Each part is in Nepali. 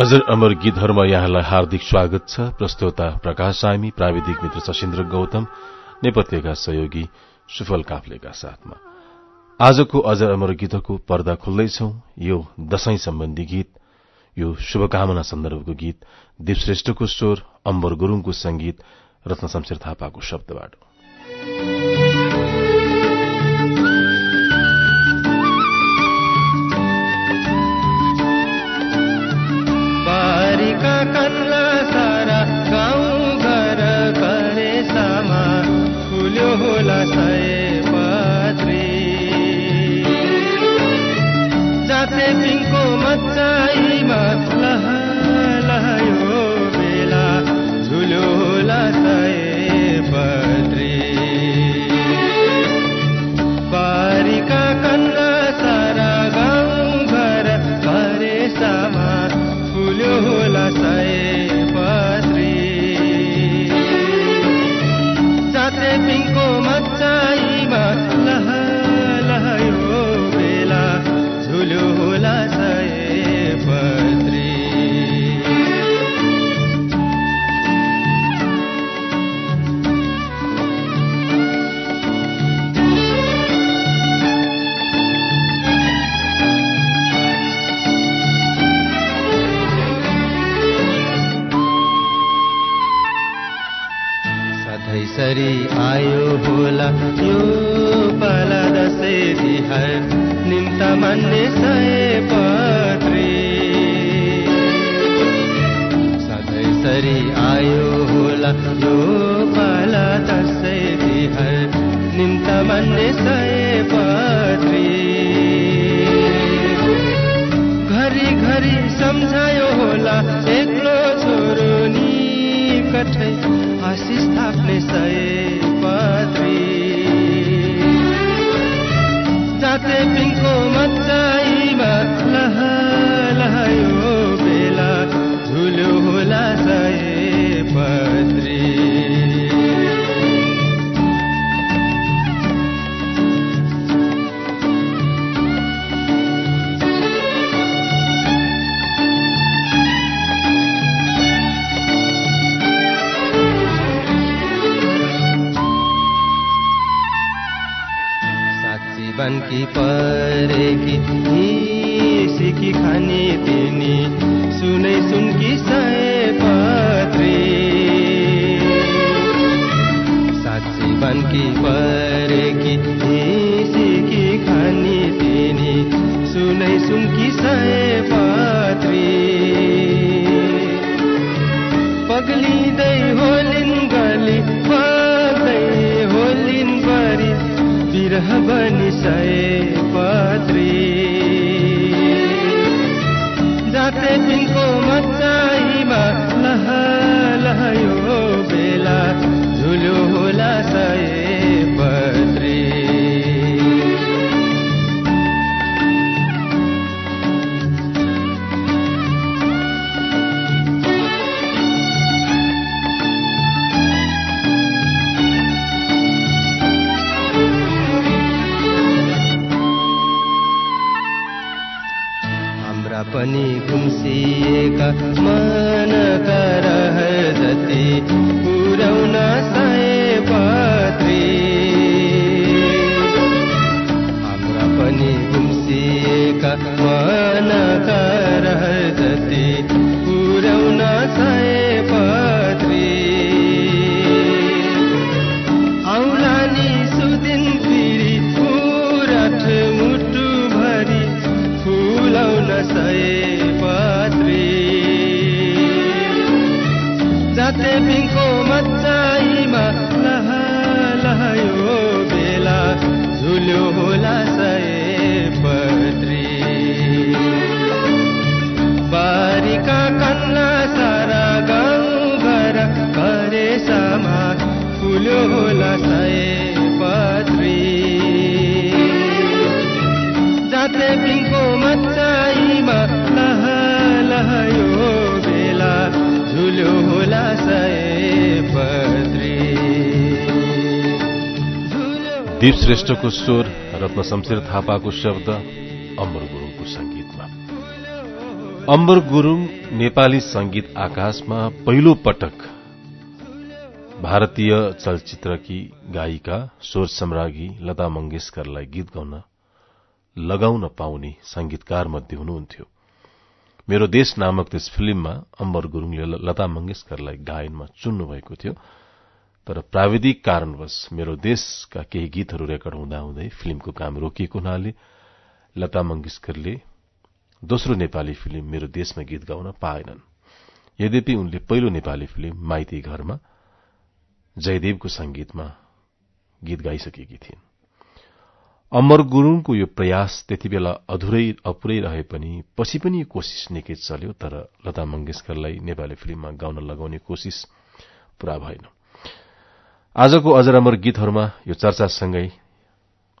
अजर अमर गीतहरूमा यहाँलाई हार्दिक स्वागत छ। प्रस्तोता प्रकाश सामी प्राविधिक मित्र सशिन्द्र गौतम नेपथ्यका सहयोगी सुफल काफ्लेका साथमा। आजको अजर अमर गीतको पर्दा खोल्दैछौ। यो दशैं सम्बन्धी गीत यो शुभकामना सन्दर्भको गीत दिपश्रेष्ठको स्वर अम्बर गुरूङको संगीत रत्न शमशेर थापाको शब्दबाट। श्रेष्ठको स्वर रत्न शमशेर थापाको शब्द अम्बर गुरूङको संगीतमा अम्बर गुरूङ नेपाली संगीत आकाशमा पहिलो पटक भारतीय चलचित्रकी गायिका स्वर सम्राज्ञी लता मंगेशकरलाई गीत गाउन लगाउन पाउने संगीतकार मध्ये हुनुहुन्थ्यो। मेरो देश नामक त्यस फिल्ममा अम्बर गुरूङले लता मंगेशकरलाई गायनमा चुन्नु भएको थियो। तर प्राविधिक कारणवश मेरो देशका केही गीतहरू रेकर्ड हुँदाहुँदै फिल्मको काम रोकिएको हुनाले लता मंगेशकरले दोस्रो नेपाली फिल्म मेरो देशमा गीत गाउन पाएनन्। यद्यपि उनले पहिलो नेपाली फिल्म माइती घरमा जयदेवको संगीतमा गीत गाइसकेकी थिइन्। अमर गुरूङको यो प्रयास त्यति बेला अधुरै अपुरै रहे पनि पछि पनि कोशिश निकै चल्यो तर लता मंगेशकरलाई नेपाली फिल्ममा गाउन लगाउने कोशिश पूरा भएन। आजको अजर अमर गीतहरूमा यो चर्चासँगै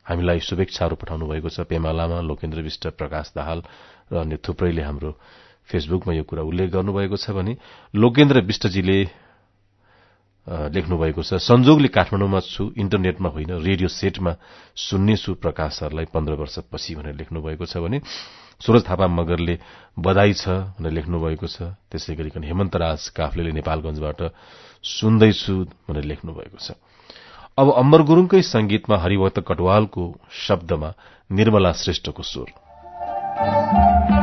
हामीलाई शुभेच्छाहरू पठाउनु भएको छ। पेमा लामा लोकेन्द्र विष्ट प्रकाश दाहाल र अन्य थुप्रैले हाम्रो फेसबुकमा यो कुरा उल्लेख गर्नुभएको छ भने लोकेन्द्र विष्टजीले लेख्नुभएको छ संजोगले काठमाडौँमा छु इन्टरनेटमा होइन रेडियो सेटमा सुन्नेछु प्रकाश सरलाई पन्ध्र वर्षपछि भनेर लेख्नुभएको छ भने सुरज थापा मगरले बधाई छ भनेर लेख्नुभएको छ। त्यसै गरिकन हेमन्तराज काफ्लेले नेपालगंजबाट सुन्दैछु भनेर लेख्नु भएको छ। अब अम्बर गुरूङकै संगीतमा हरिभक्त कटवालको शब्दमा निर्मला श्रेष्ठको स्वर।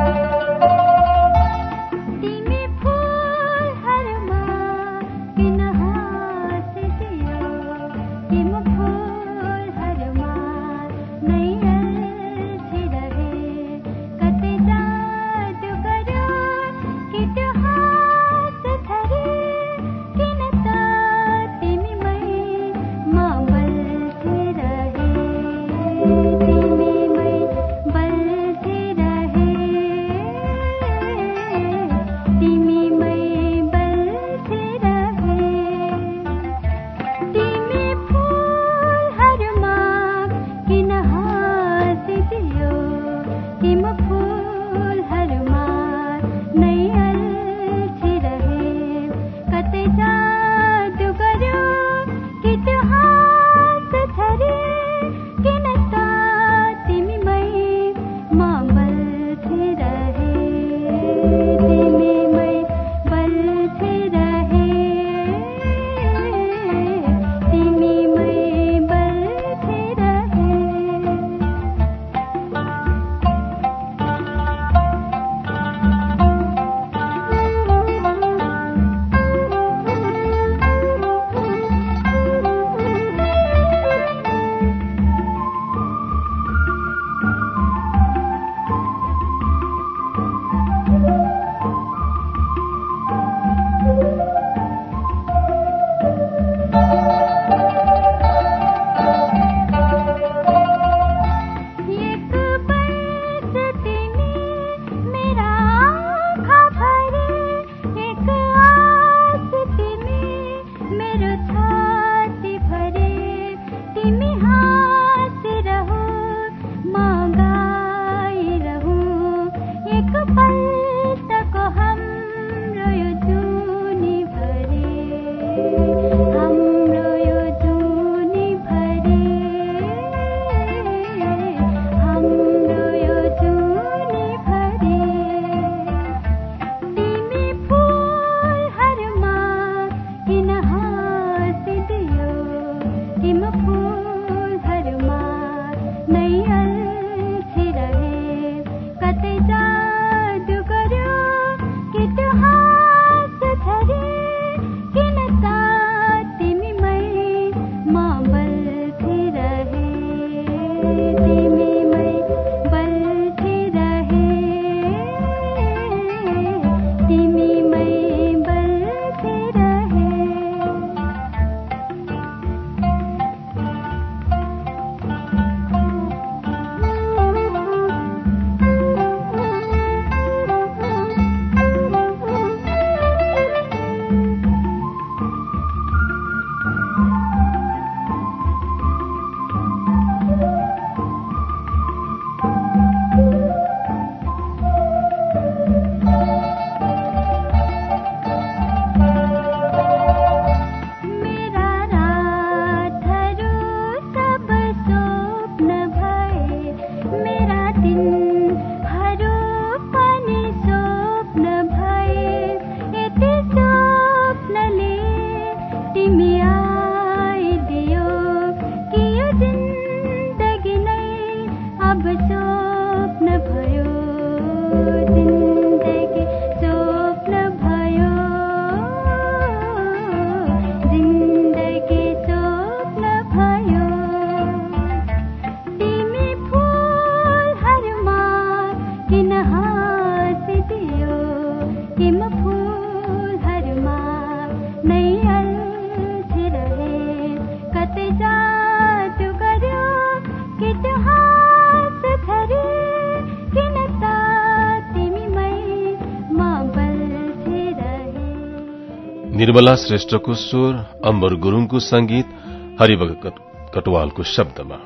निर्मला श्रेष्ठको स्वर अम्बर गुरूङको संगीत हरिभगत कटवालको शब्दमा।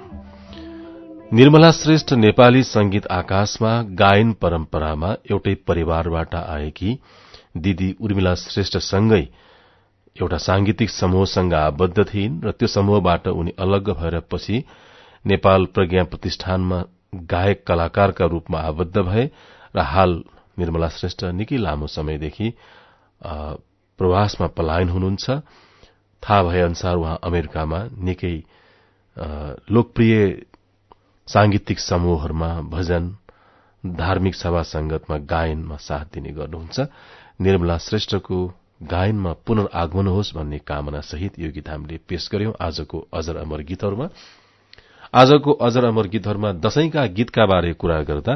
निर्मला श्रेष्ठ नेपाली संगीत आकाशमा गायन परम्परामा एउटै परिवारबाट आएकी दिदी उर्मिला श्रेष्ठसँगै एउटा सांगीतिक समूहसँग आबद्ध थिइन् र त्यो समूहबाट उनी अलग्ग भएर पछि नेपाल प्रज्ञा प्रतिष्ठानमा गायक कलाकारका रूपमा आबद्ध भए र हाल निर्मला श्रेष्ठ निकै लामो समयदेखि प्रवासमा पलायन हुनुहुन्छ। थाहा भए अनुसार उहाँ अमेरिकामा निकै लोकप्रिय सांगीतिक समूहहरूमा भजन धार्मिक सभा संगतमा गायनमा साथ दिने गर्नुहुन्छ। निर्मला श्रेष्ठको गायनमा पुनर्आगमन होस् भन्ने कामना सहित यो गीत हामीले पेश गर्यौं आजको अजर अमर गीतहरूमा। आजको अजर अमर गीतहरूमा दशैंका गीतका बारे कुरा गर्दा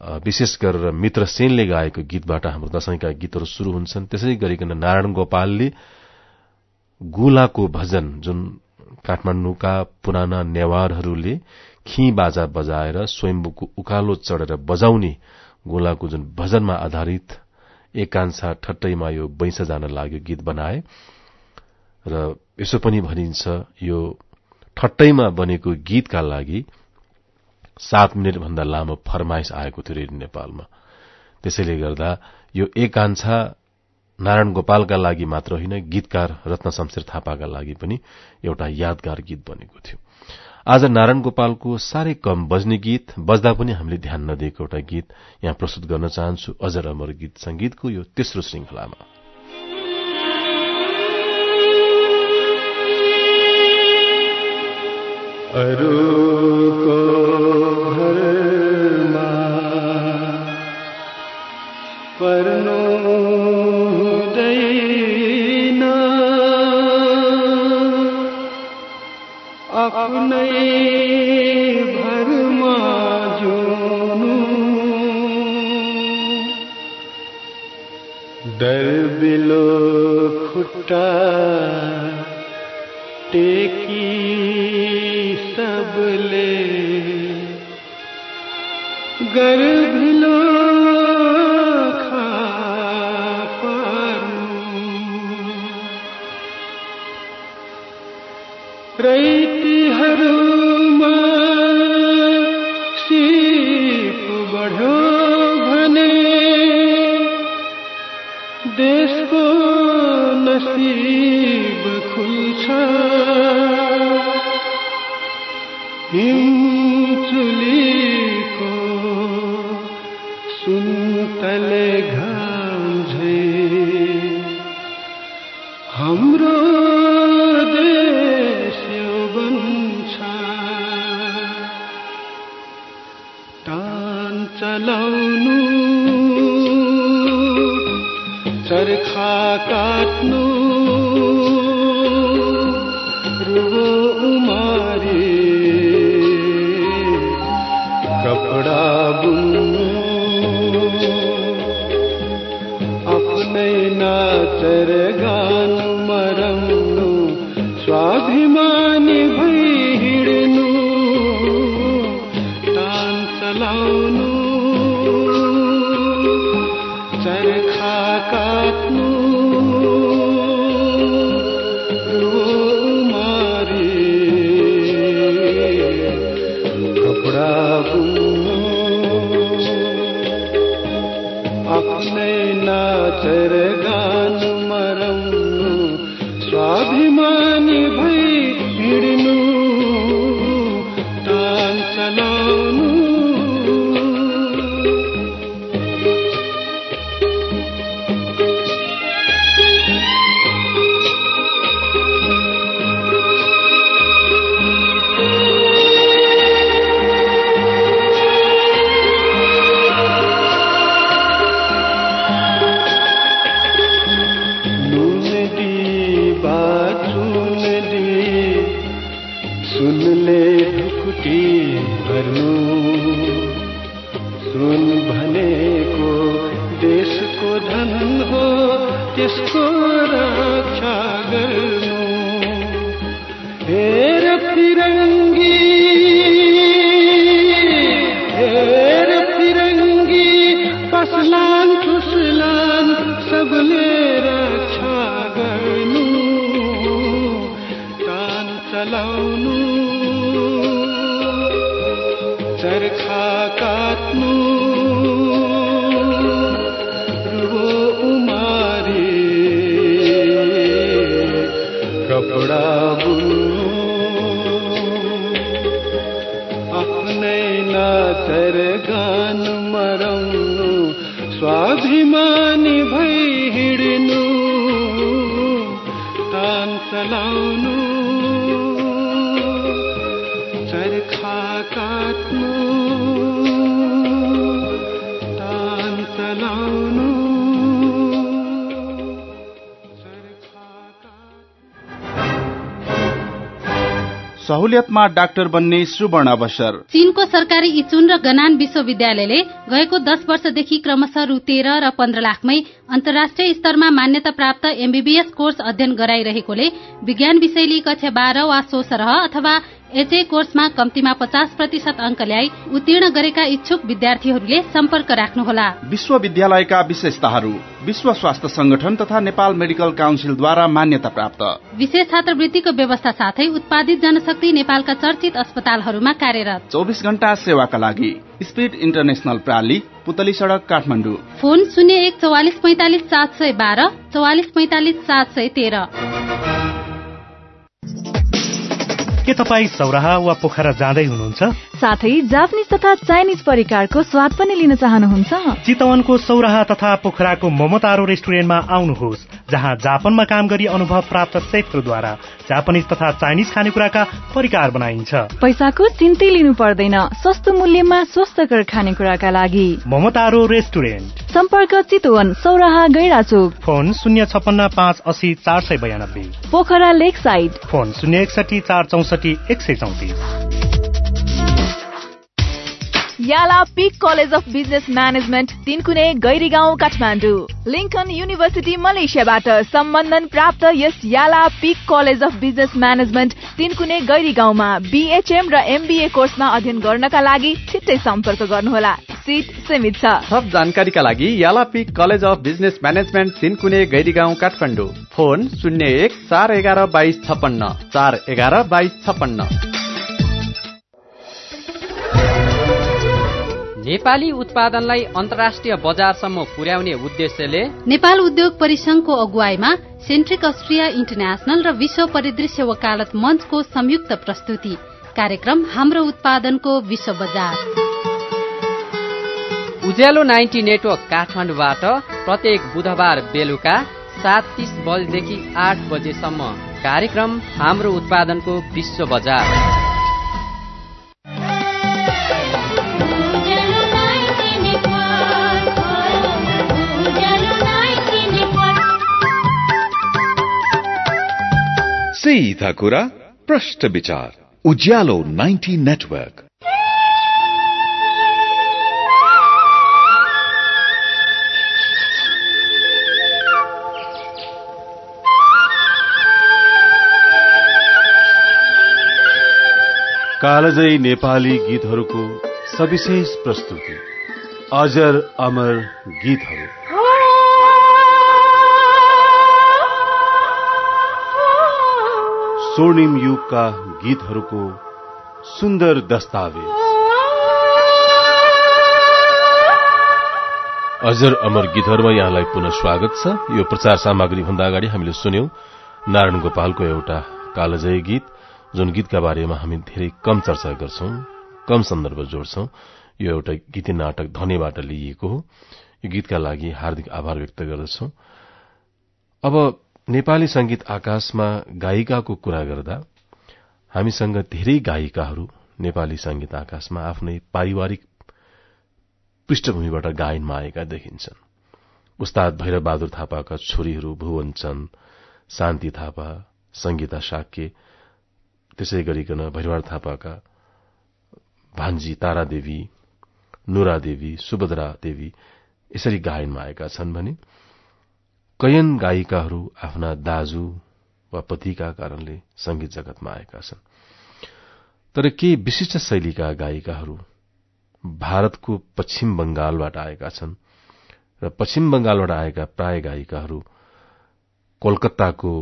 विशेष गरेर मित्र सेनले गाएको गीतबाट हाम्रो दशैंका गीतहरू शुरू हुन्छन्। त्यसै गरिकन नारायण गोपालले गुलाको भजन जुन काठमाण्डुका पुराना नेवारहरूले खी बाजा बजाएर स्वयम्बुको उकालो चढेर बजाउने गोलाको जुन भजनमा आधारित एकांशा ठट्टैमा यो बैंस जान लाग्यो गीत बनाए। र यसो पनि भनिन्छ यो ठट्टैमा बनेको गीतका लागि सात मिनट भन्दा लामो फरमाइश आएको थियो रेडियो नेपालमा। त्यसैले गर्दा यो एकांशा नारायण गोपालका लागि मात्र होइन गीतकार रत्न शमशेर थापाका लागि पनि एउटा यादगार गीत बनेको थियो। आज नारायण गोपालको साह्रै कम बज्ने गीत बज्दा पनि हामीले ध्यान नदिएको एउटा गीत यहाँ प्रस्तुत गर्न चाहन्छु अजर अमर गीत संगीतको यो तेस्रो श्रृंखलामा घरमा पर्नु हुँदैन रैतीहरूमा सिप बढ्यो भने देशको नसिब खुल्छ। गानमर स्वाभिमान स्वाभिमानी भई हिँड्नु। तान चलाउनु सहुलियतमा डाक्टर बन्ने सुवर्ण अवसर चीनको सरकारी इचुन र गनान विश्वविद्यालयले गएको दश वर्षदेखि क्रमशः रु तेह्र र पन्ध्र लाखमै अन्तर्राष्ट्रिय स्तरमा मान्यता प्राप्त एमबीबीएस कोर्स अध्ययन गराइरहेकोले विज्ञान विषय लिई कक्षा बाह्र वा सोसरह अथवा एचए कोर्समा कम्तीमा पचास प्रतिशत अङ्क ल्याई उत्तीर्ण गरेका इच्छुक विद्यार्थीहरूले सम्पर्क राख्नुहोला। विश्वविद्यालयका विशेषताहरू विश्व स्वास्थ्य संगठन तथा नेपाल मेडिकल काउन्सिलद्वारा मान्यता प्राप्त। विशेष छात्रवृत्तिको व्यवस्था साथै उत्पादित जनशक्ति नेपालका चर्चित अस्पतालहरूमा कार्यरत। चौबिस घण्टा सेवाका लागि स्पिड इन्टरनेशनल प्राली पुतली सड़क काठमाडौँ। फोन शून्य एक चौवालिस पैंतालिस सात सय बाह्र चौवालिस पैंतालिस सात सय तेह्र। के तपाईँ सौराहा वा पोखरा जाँदै हुनुहुन्छ? साथै जापानिज तथा चाइनिज परिकारको स्वाद पनि लिन चाहनुहुन्छ? चितवनको सौराहा तथा पोखराको ममतारो रेस्टुरेन्टमा आउनुहोस्। जहाँ जापानमा काम गरी अनुभव प्राप्त सेफद्वारा जापानिज तथा चाइनिज खानेकुराका परिकार बनाइन्छ। पैसाको चिन्तै लिनु पर्दैन सस्तो मूल्यमा स्वस्थकर खानेकुराका लागि। ममतारो रेस्टुरेन्ट। सम्पर्क चितवन सौराहा गैराचोक। फोन शून्य छपन्न पाँच असी चार सय बयानब्बे। पोखरा लेक साइड। फोन शून्य एकसठी चार चौसठी एक सय चौतिस। Yala peak college of business management Tinkune Gairigaun Kathmandu. Lincoln university मलेसियाबाट सम्बन्धन प्राप्त यस Yala peak college of business management Tinkune गैरी गाउँमा बीएचएम र एमबीए कोर्समा अध्ययन गर्नका लागि छिट्टै सम्पर्क गर्नुहोला। सिट सीमित छ। थप जानकारीका लागि Yala peak college of business management Tinkune Gairigaun Kathmandu. Phone शून्य एक चार एघार बाइस छपन्न चार एघार बाइस छपन्न नेपाली उत्पादनलाई अन्तर्राष्ट्रिय बजारसम्म पुर्याउने उद्देश्यले नेपाल उद्योग परिसंघको अगुवाईमा सेन्ट्रिक अस्ट्रिया इन्टरनेशनल र विश्व परिदृश्य वकालत मञ्चको संयुक्त प्रस्तुति। कार्यक्रम हाम्रो उत्पादनको विश्व बजार। उज्यालो नाइन्टी नेटवर्क काठमाडौँबाट प्रत्येक बुधबार बेलुका सात तीस बजेदेखि आठ बजेसम्म कार्यक्रम हाम्रो उत्पादनको विश्व बजार। सीधा कुरा प्रश्न विचार उज्यालो 90 नेटवर्क। कालजयी नेपाली गीतहरूको सविशेष प्रस्तुति अजर अमर गीतहरू। स्वर्णिम युगका गीतहरूको सुन्दर दस्तावेज। अजर अमर गीतहरूमा यहाँलाई पुनः स्वागत छ। यो प्रचार सामग्री भन्दा अगाडि हामीले सुन्यौं नारायण गोपालको एउटा कालजय गीत जुन गीतका बारेमा हामी धेरै कम चर्चा गर्छौं कम सन्दर्भ जोड्छौं। यो एउटा गीती नाटक धनेबाट लिइएको हो। यो गीतका लागि हार्दिक आभार व्यक्त गर्दछौ। अब नेपाली संगीत आकाशमा गायिकाको कुरा गर्दा हामीसँग धेरै गायिकाहरू नेपाली संगीत आकाशमा आफ्नै पारिवारिक पृष्ठभूमिबाट गायनमा आएका देखिन्छन्। उस्ताद भैरव बहादुर थापाका छोरीहरू भुवन चन्द शान्ति थापा संगीता साक्य त्यसै गरिकन भैरवार थापाका भान्जी तारा देवी नुरा देवी सुभद्रा देवी यसरी गायनमा आएका छन् भने कैयन गायिकाहरू आफ्ना दाजु वा पतिका कारणले संगीत जगतमा आएका छन्। तर केही विशिष्ट शैलीका गायिकाहरू भारतको पश्चिम बंगालबाट आएका छन् र पश्चिम बंगालबाट आएका प्राय गायिकाहरू कोलकाताको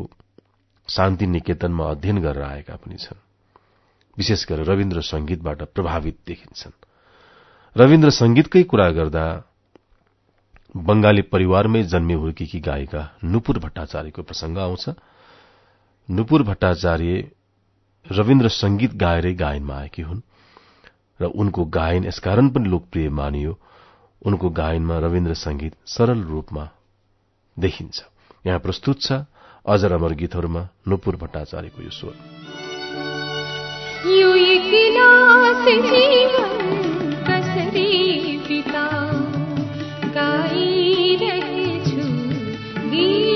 शान्ति निकेतनमा अध्ययन गरेर आएका पनि छन्। विशेष गरेर रविन्द्र संगीतबाट प्रभावित देखिन्छन्। रविन्द्र संगीतकै कुरा गर्दा बंगाली परिवारमै जन्मे हुर्केकी गायिका नुपुर भट्टाचार्यको प्रसंग आउँछ। नुपुर भट्टाचार्य रविन्द्र संगीत गाएरै गायनमा आएकी हुन् र उनको गायन यसकारण पनि लोकप्रिय मानियो। उनको गायनमा रविन्द्र संगीत सरल रूपमा देखिन्छ। यहाँ प्रस्तुत छ अजर अमर गीतहरूमा नुपुर भट्टाचार्यको यो स्वर। यो कसरी गीत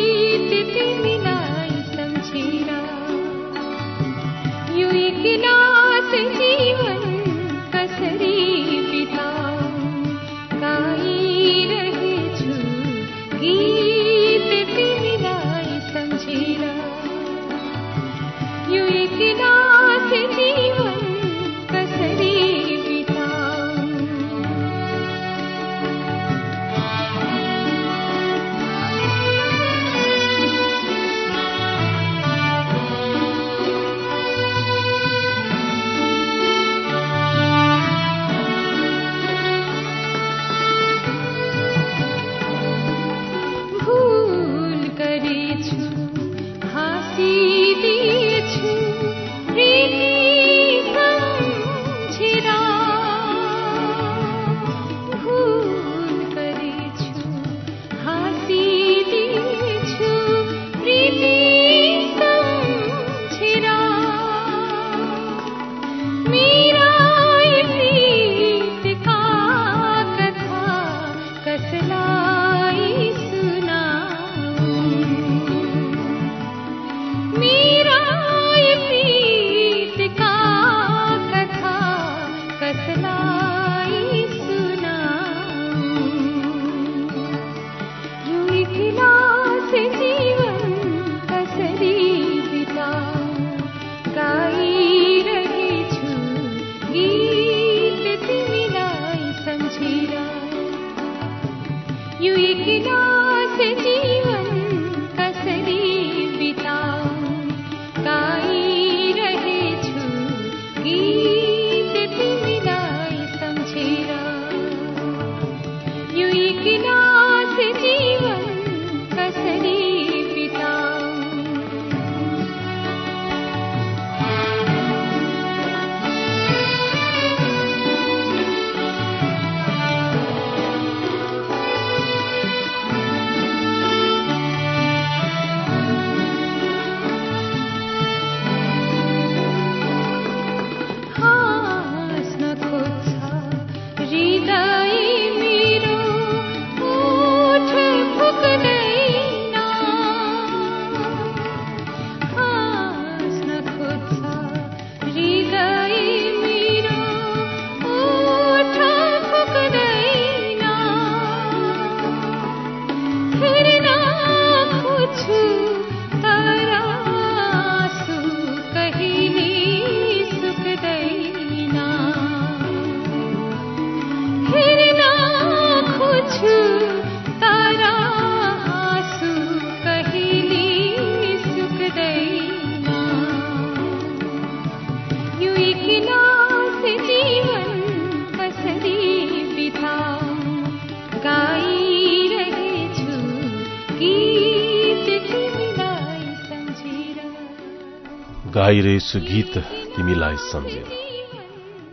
गाइरहेछु गीत तिमीलाई सम्झेर।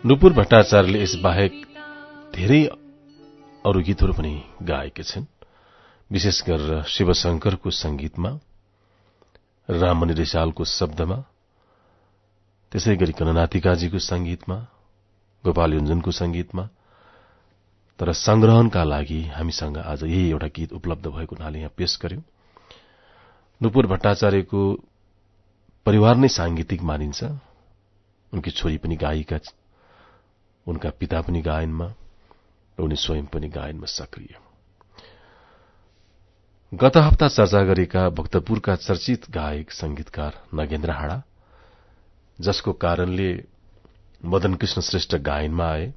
नुपुर भट्टाचार्यले यस बाहेक धेरै अरू गीतहरू पनि गाएका छन् विशेष गरेर शिवशंकरको संगीतमा राममणि रिसालको शब्दमा त्यसै गरिकन नातिकाजीको संगीतमा गोपाल युञ्जनको संगीतमा तर संग्रहणका लागि हामीसँग आज यही एउटा गीत उपलब्ध भएको हुनाले यहाँ पेश गर्यौं। नुपुर भट्टाचार्यको परिवार नै सांगीतिक मानिन्छ। उनकी छोरी पनि गायिका उनका पिता पनि गायनमा र उनी स्वयं पनि गायनमा सक्रिय गत हप्ता चर्चा गरेका भक्तपुरका चर्चित गायक संगीतकार नगेन्द्र हाडा जसको कारणले मदन कृष्ण श्रेष्ठ गायनमा आए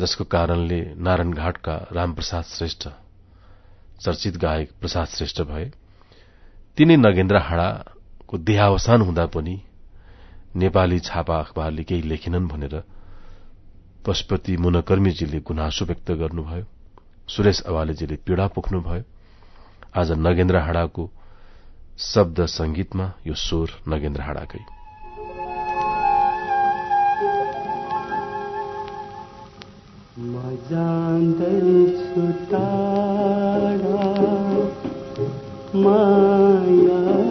जसको कारणले नारायणघाटका रामप्रसाद श्रेष्ठ चर्चित गायक प्रसाद श्रेष्ठ भए तिनै नगेन्द्र हाडाको को देहावसान हुँदा पनि नेपाली छापा अखबारले केही लेखेनन् भनेर पशुपति मुनकर्मीजीले गुनासो व्यक्त गर्नुभयो सुरेश अवालेजीले पीड़ा पोख्नुभयो। आज नगेन्द्र हाडाको शब्द संगीतमा यो स्वर नगेन्द्र हाडाकै। माया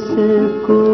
बसेको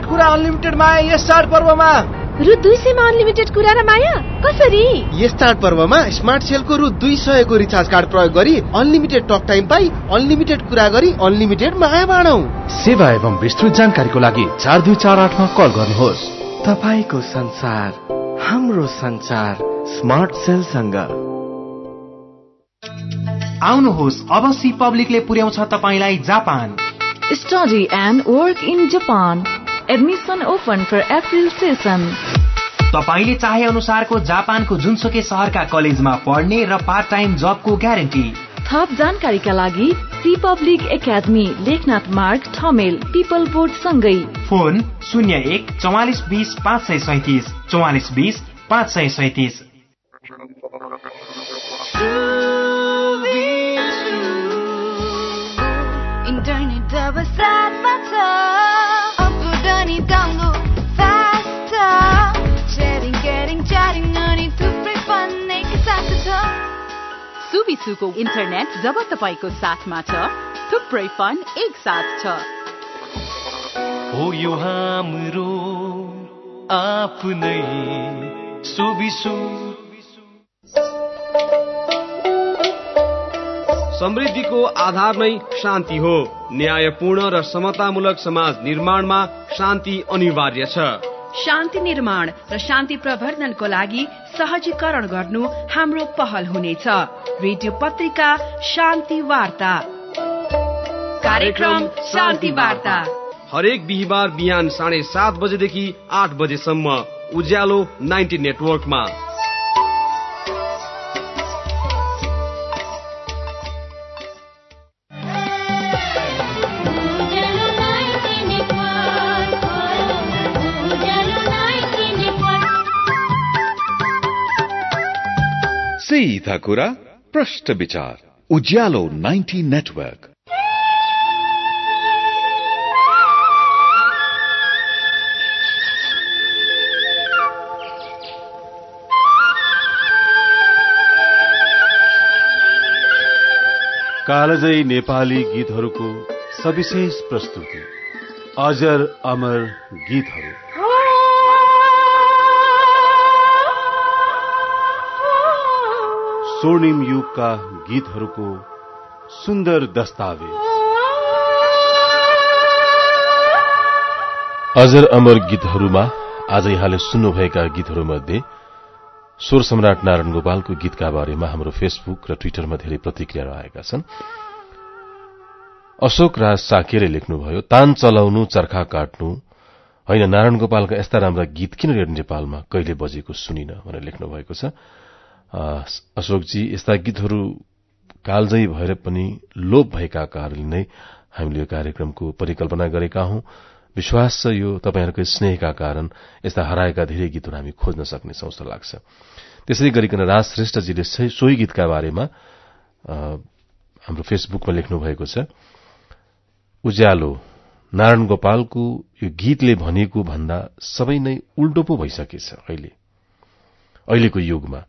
अनलिमिटेड कुरा अनलिमिटेड माया यस चाड पर्वमा। रु दुई सयमा अनलिमिटेड कुरा र माया? कसरी? यस चाड पर्वमा स्मार्ट सेलको रु दुई सयको रिचार्ज कार्ड प्रयोग गरी अनलिमिटेड टक टाइम पाई अनलिमिटेड कुरा गरी अनलिमिटेड माया बाँडौ। सेवा एवं विस्तृत जानकारीको लागि चार दुई चार आठमा कल गर्नुहोस्। तपाईँको संसार हाम्रो संसार स्मार्ट सेलसँग आउनुहोस् अब सी पब्लिकले पुर्याउँछ तपाईँलाई Japan. Study and work in Japan. Admission open for April session. तपाईँले चाहे अनुसारको जापानको जुनसुकै सहरका कलेजमा पढ्ने र पार्ट टाइम जबको ग्यारेन्टी थप जानकारीका लागि सी पब्लिक एकाडेमी लेखनाथ मार्ग ठमेल पिपल बोर्ड सँगै। फोन शून्य एक चौवालिस बिस पाँच सय सैतिस चौवालिस बिस पाँच सय सैतिस। सुबिसुको इन्टरनेट जब तपाईँको साथमा छ थुप्रै फन एक साथ छ। हो यो हाम्रो आफ्नै सुबिसु। समृद्धिको आधार नै शान्ति हो। न्यायपूर्ण र समतामूलक समाज निर्माणमा शान्ति अनिवार्य छ। शान्ति निर्माण र शान्ति प्रवर्धनको लागि सहजीकरण गर्नु हाम्रो पहल हुनेछ। रेडियो पत्रिका शान्ति वार्ता। कार्यक्रम शान्ति वार्ता। हरेक बिहिबार बिहान साढे सात बजेदेखि आठ बजेसम्म उज्यालो नाइन्टी नेटवर्कमा। सीधा कुरा? प्रश्न विचार उज्यालो 90 नेटवर्क। कालजयी नेपाली गीतहरूको सविशेष प्रस्तुति अजर अमर गीतहरू। स्वर्णिम युगका गीतहरूको सुन्दर दस्तावेज। अजर अमर गीतहरूमा आज यहाँले सुन्नुभएका गीतहरूमध्ये स्वर सम्राट नारायण गोपालको गीतका बारेमा हाम्रो फेसबुक र ट्विटरमा धेरै प्रतिक्रियाहरू आएका छन्। अशोक राज साकेले लेख्नुभयो तान चलाउनु चर्खा काट्नु होइन नारायण गोपालका यस्ता राम्रा गीत किन रेडियो नेपालमा कहिले बजेको सुनिन भनेर लेख्नु भएको छ। अशोकजी यस्ता गीतहरू कालजयी भएर पनि लोप भएका कारणले नै हामीले यो कार्यक्रमको परिकल्पना गरेका हौं। विश्वास छ यो तपाईँहरूकै स्नेहका कारण यस्ता हराएका धेरै गीतहरू हामी खोज्न सक्नेछौं जस्तो लाग्छ। त्यसै गरिकन राज श्रेष्ठजीले सोही गीतका बारेमा हाम्रो फेसबुकमा लेख्नु भएको छ उज्यालो नारायण गोपालको यो गीतले भनेको भन्दा सबै नै उल्टो पो भइसकेछ अहिले। अहिलेको युगमा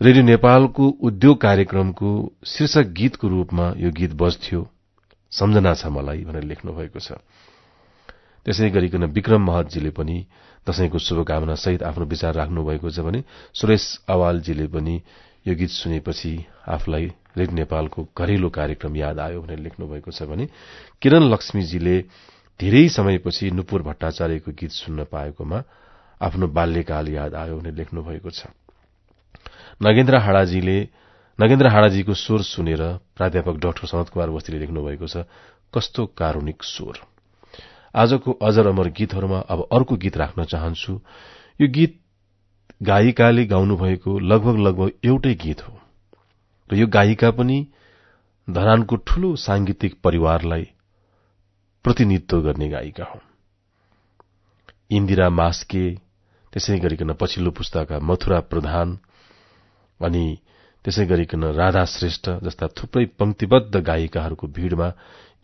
रेडियो नेपालको उद्योग कार्यक्रमको शीर्षक गीतको रूपमा यो गीत बज्थ्यो। सम्झना छ मलाई भनेर लेख्नु भएको छ। त्यसै गरिकन विक्रम महतजीले पनि दशैंको शुभकामना सहित आफ्नो विचार राख्नु भएको छ भने सुरेश अवालजीले पनि यो गीत सुनेपछि आफूलाई रेड नेपालको घरेलु कार्यक्रम याद आयो भनेर लेख्नु भएको छ भने किरण लक्ष्मीजीले धेरै समयपछि नुपुर भट्टाचार्यको गीत सुन्न पाएकोमा आफ्नो बाल्यकाल याद आयो भनेर लेख्नु भएको छ। नगेन्द्र हाडाजीले नगेन्द्र हाडाजीको स्वर सुनेर प्राध्यापक डाक्टर सनत कुमार बस्तीले लेख्नु भएको छ कस्तो कारुणिक स्वर। आजको अजर अमर गीतहरूमा अब अर्को गीत राख्न चाहन्छु। यो गीत गायिकाले गाउनुभएको लगभग लगभग एउटै गीत हो। र यो गायिका पनि धरानको ठूलो सांगीतिक परिवारलाई प्रतिनिधित्व गर्ने गायिका हुन्। इन्दिरा मास्के त्यसै गरिकन पछिल्लो पुस्ताका मथुरा प्रधान अनि त्यसै गरिकन राधा श्रेष्ठ जस्ता थुप्रै पंक्तिबद्ध गायिकाहरूको भीड़मा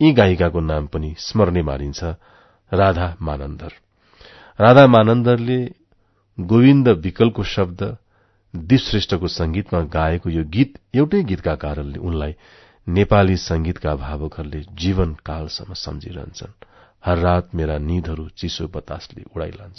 यी गायिकाको नाम पनि स्मरणीय मानिन्छ राधा मानन्दर। राधा मानन्दरले गोविन्द विकलको शब्द दीप श्रेष्ठको संगीतमा गाएको यो गीत एउटै गीतका कारणले उनलाई नेपाली संगीतका भावकहरूले जीवन कालसम्म सम्झिरहन्छन्। हर रात मेरा निधहरू चिसो बतासले उडाइलान्छ।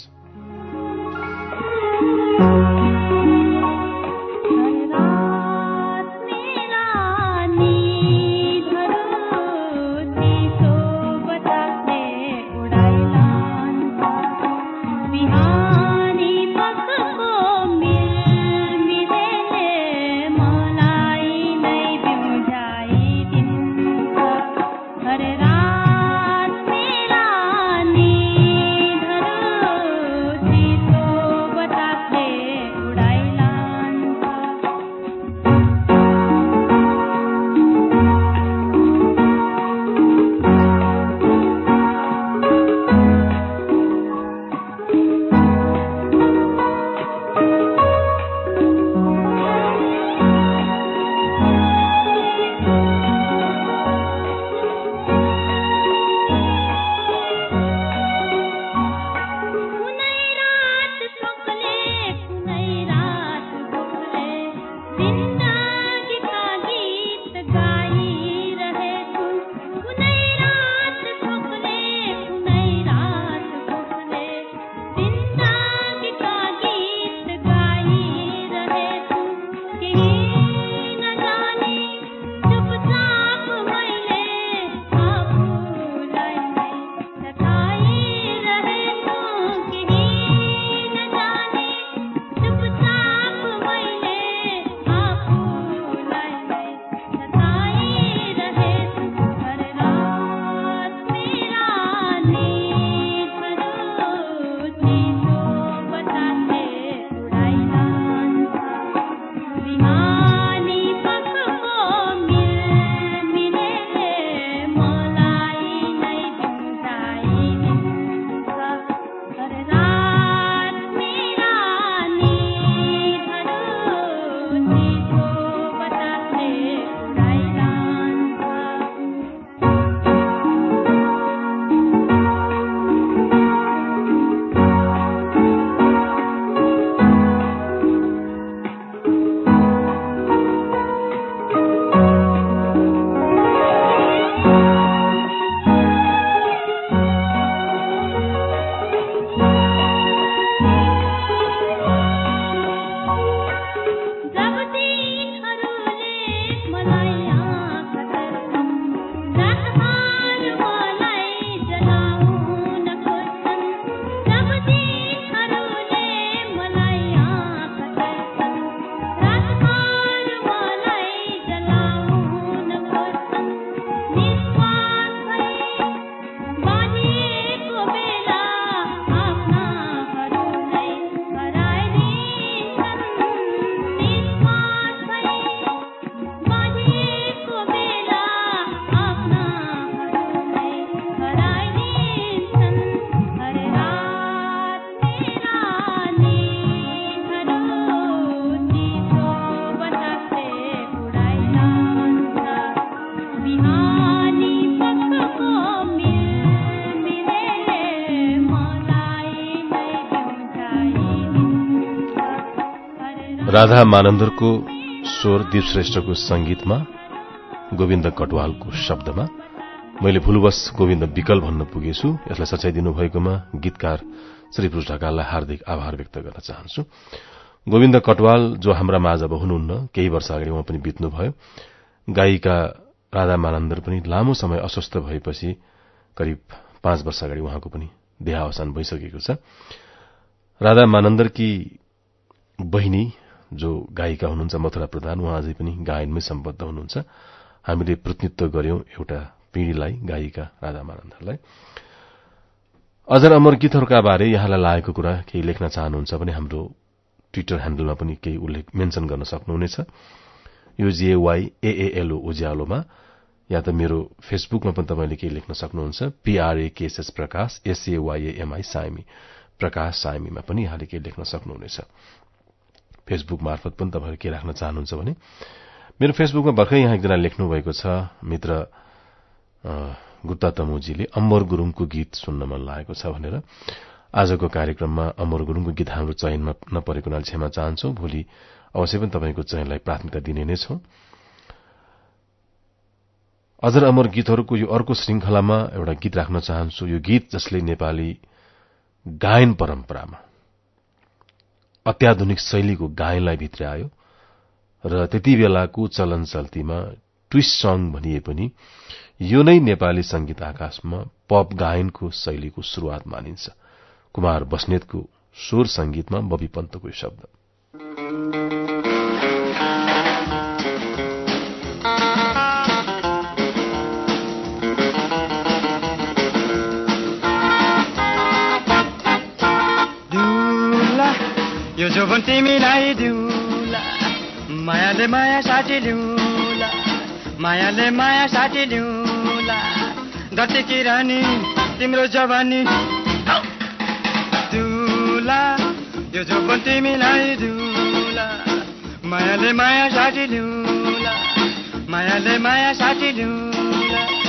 राधा मानन्दरको स्वर श्रेष्ठको संगीतमा गोविन्द कटवालको शब्दमा मैले भूलवश गोविन्द विकल भन्न पुगेछु। यसलाई सच्याइदिनु भएकोमा गीतकार श्री पुरुष ढकाललाई हार्दिक आभार व्यक्त गर्न चाहन्छु। गोविन्द कटवाल जो हाम्रा माझ अब हुनुहुन्न केही वर्ष अगाडि उहाँ पनि बित्नुभयो। गायिका राधा मानन्दर पनि लामो समय अस्वस्थ भएपछि करिब पाँच वर्ष अगाडि उहाँको पनि देहावसान भइसकेको छ। राधा मानन्दरकी बहिनी जो गायिका हुनुहुन्छ मथुरा प्रधान उहाँ अझै पनि गायनमै सम्बद्ध हुनुहुन्छ। हामीले प्रतिनिधित्व गर्यौं एउटा पिँढीलाई गायिका राधा मानन्दरलाई अजर अमर गीतहरूका बारे यहाँलाई लागेको कुरा केही लेख्न चाहनुहुन्छ भने हाम्रो ट्विटर ह्याण्डलमा पनि केही उल्लेख मेन्सन गर्न सक्नुहुनेछ। यो जीएवाई एएलओ उज्यालोमा। या त मेरो फेसबुकमा पनि तपाईँले केही लेख्न सक्नुहुन्छ। पीआरएकेएसएस प्रकाश एसएवाईएमआई साइमी प्रकाश साइमीमा पनि यहाँले केही लेख्न सक्नुहुनेछ। फेसबुक मार्फत पनि तपाईँहरू के राख्न चाहनुहुन्छ भने मेरो फेसबुकमा भर्खरै यहाँ एकजना लेख्नु भएको छ मित्र गुप्ता तमुजीले अम्बर गुरूङको गीत सुन्न मन लागेको छ भनेर। आजको कार्यक्रममा अमर गुरूङको गीत हाम्रो चयनमा नपरेको हुनाले क्षमा चाहन्छौ। भोलि अवश्य पनि तपाईँको चयनलाई प्राथमिकता दिने नै छौं। अजर अमर गीतहरूको यो अर्को श्रृंखलामा एउटा गीत राख्न चाहन्छु। यो गीत जसले नेपाली गायन परम्परामा अत्याधुनिक शैलीको गायनलाई भित्रायो र त्यति बेलाको चलन चल्तीमा ट्विस्ट सङ भनिए पनि यो नै नेपाली संगीत आकाशमा पप गायनको शैलीको शुरूआत मानिन्छ। कुमार बस्नेतको स्वर संगीतमा बबी पन्तको शब्द। यो जोबन तिमीलाई दिउला। मायाले माया साटी लिउला। मायाले माया साटी लिउला। दटेकी रानी तिम्रो जवानी। दिउला यो जोबन तिमीलाई दिउला। मायाले माया साटी लिउला। मायाले माया साटी लिउला।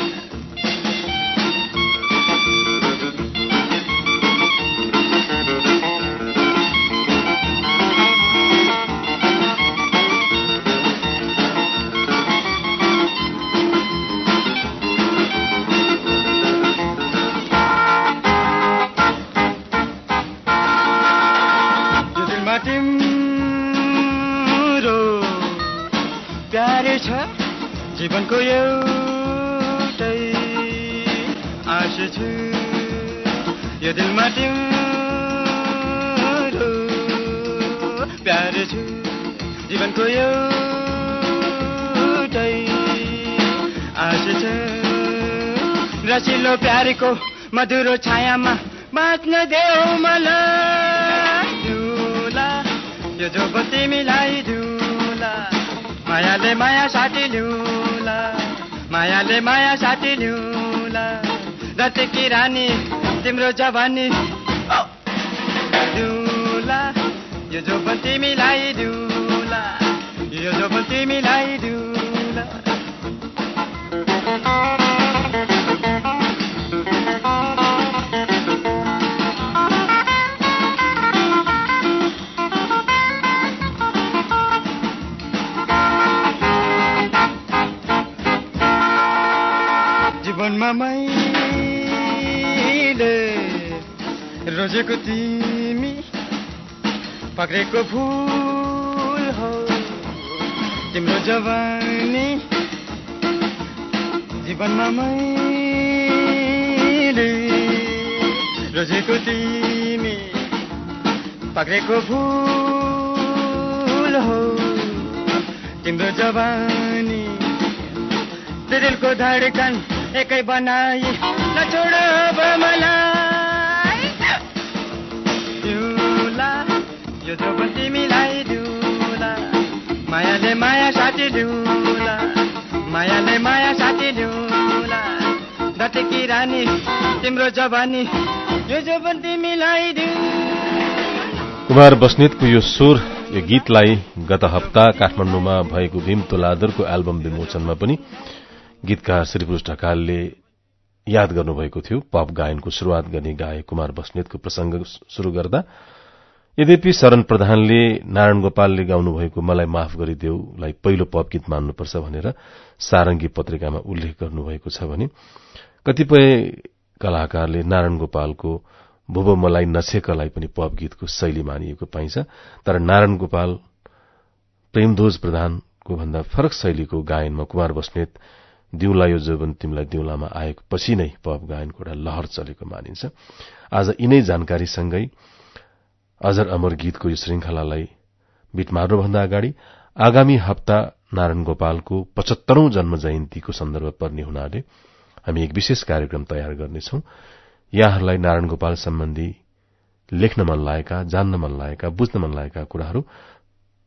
जीवनको एउटै आश छ। यो दिलमा तिम्रो प्यारे छ। जीवनको एउटै आश छ। रसिलो प्यारेको मधुरो छायामा बाँच्न देऊ मलाई दिउला यो जो तिमीलाई दिउला मायाले माया साटी लिउला मायाले माया साटी लिउला रतेकी रानी तिम्रो जवानी। दिउला यो जो तिमीलाई दिउला यो जो तिमीलाई दिउला। मैले रोजेको तिमी पक्रेको फुल हो। तिम्रो जवानी जीवनमा मैले रोजेको तिमी पक्रेको फुल हो। तिम्रो जवानी दिलको धडकन एकै बनाई नछोड मलाई। दिउला यो जो तिमीलाई दिउला मायाले माया साथी दिउला मायाले माया साथी दिउला दटेकी रानी तिम्रो जवानी यो जो तिमीलाई दिउ कुमार बस्नेतको यो स्वर यो गीतलाई गत हप्ता काठमाडौँमा भएको भीम तुलादरको एल्बम विमोचनमा पनि गीतकार श्रीपुरुष ढकालले याद गर्नुभएको थियो। पप गायनको शुरूआत गर्ने गायक कुमार बस्नेतको प्रसंग शुरू गर्दा यद्यपि शरण प्रधानले नारायण गोपालले गाउनु भएको मलाई माफ गरिदेऊलाई पहिलो पप गीत मान्नुपर्छ भनेर सारंगी पत्रिकामा उल्लेख गर्नुभएको छ भने कतिपय कलाकारले नारायण गोपालको भुव मलाई नछेकलाई पनि पप गीतको शैली मानिएको पाइन्छ तर नारायण गोपाल प्रेमध्वज प्रधानको भन्दा फरक शैलीको गायनमा कुमार बस्नेत दिउला यो जौवन तिमीलाई दिउलामा आएको पछि नै पप गायनको एउटा लहर चलेको मानिन्छ। आज यिनै जानकारीसँगै अजर अमर गीतको यो श्रृंखलालाई बिट मार्नुभन्दा अगाडि आगामी हप्ता नारायण गोपालको पचहत्तरौं जन्म जयन्तीको सन्दर्भ पर्ने हुनाले हामी एक विशेष कार्यक्रम तयार गर्नेछौ। यहाँहरूलाई नारायण गोपाल सम्बन्धी लेख्न मन लागेका जान्न मन लागेका बुझ्न मन लागेका कुराहरू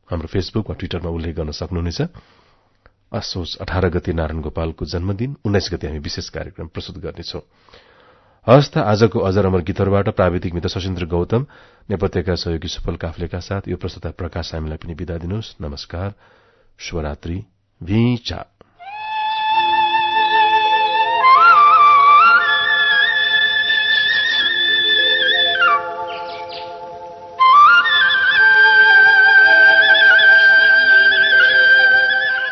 हाम्रो फेसबुक वा ट्विटरमा उल्लेख गर्न सक्नुहुनेछ। असोज अठार गते नारायण गोपालको जन्मदिन उन्नाइस गते हामी विशेष कार्यक्रम प्रस्तुत गर्नेछौ। हवस् त आजको अजर अमर गीतहरूबाट प्राविधिक मित्र सशिन्द्र गौतम नेपथ्यका सहयोगी सुफल काफ्लेका साथ यो प्रस्तुता प्रकाश हामीलाई पनि विदा दिनुहोस्। नमस्कार शुभरात्री